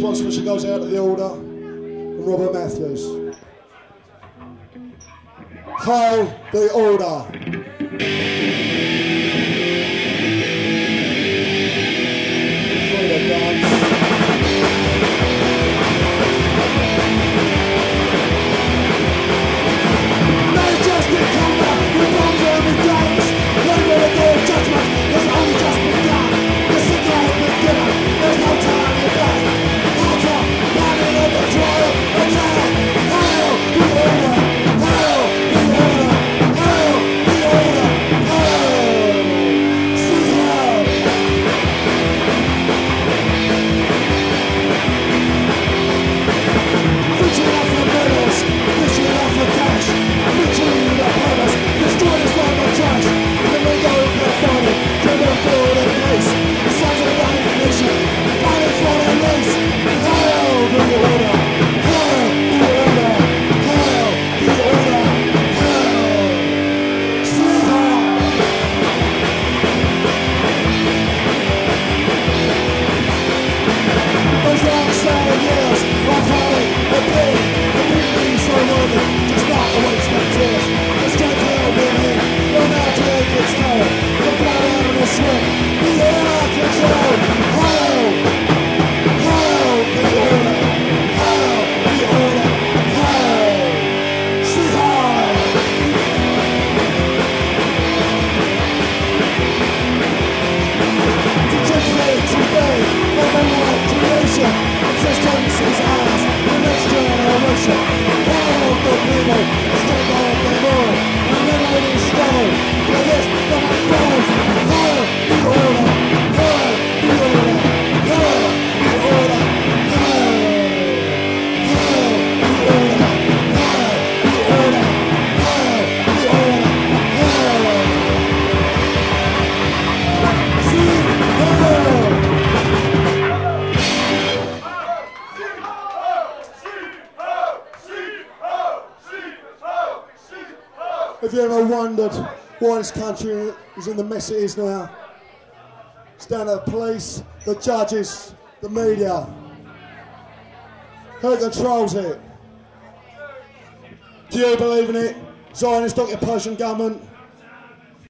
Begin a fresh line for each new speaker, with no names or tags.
one special goes out of the order. And Robert Mathews. Kyle the order. Have you ever wondered why this country is in the mess it is now? It's down to the police, the judges, the media. Who controls it? Do you believe in it? Zionist occupation government?